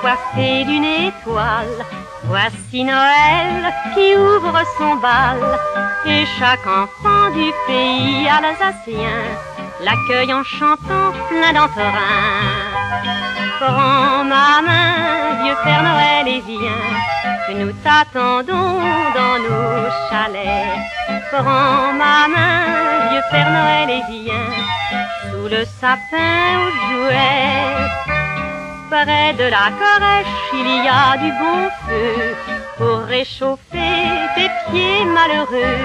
coiffé d'une étoile. Voici Noël qui ouvre son bal et chaque enfant du pays alsacien l'accueille en chantant plein d'entrain. Prends ma main, vieux Père Noël, et viens, que nous t'attendons dans nos chalets. Prends ma main, vieux Père Noël, et viens, sous le sapin aux jouets. De la crèche, il y a du bon feu pour réchauffer tes pieds malheureux.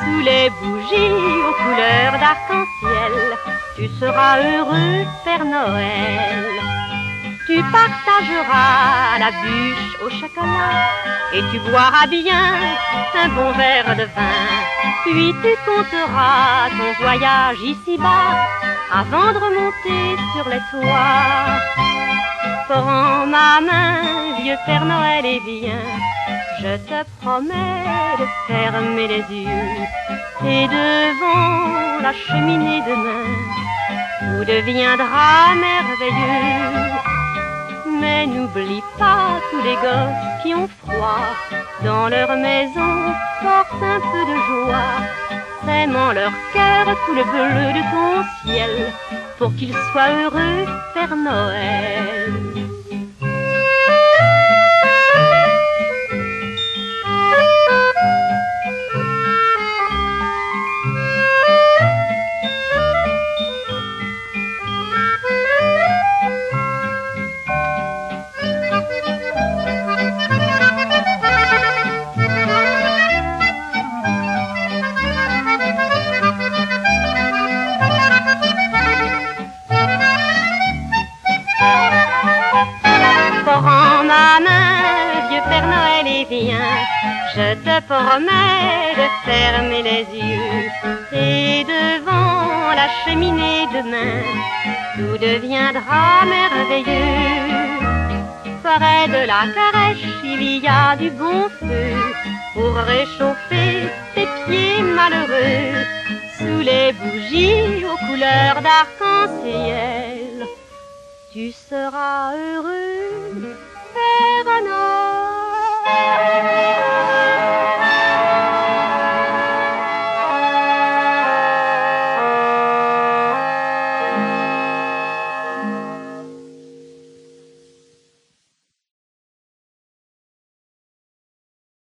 Sous les bougies aux couleurs d'arc-en-ciel, tu seras heureux, Père Noël. Tu partageras la bûche au chocolat et tu boiras bien un bon verre de vin. Puis tu compteras ton voyage ici-bas avant de remonter sur les toits. Prends ma main, vieux Père Noël, et viens. Je te promets de fermer les yeux. Et devant la cheminée demain, tout deviendra merveilleux. Mais n'oublie pas tous les gosses qui ont froid. Dans leur maison, porte un peu de joie. Aimant leur cœur tout le bleu de ton ciel, pour qu'ils soient heureux, Père Noël. Je te promets de fermer les yeux. Et devant la cheminée demain, tout deviendra merveilleux. Près de la crèche, il y a du bon feu pour réchauffer tes pieds malheureux. Sous les bougies aux couleurs d'arc-en-ciel, tu seras heureux, Père.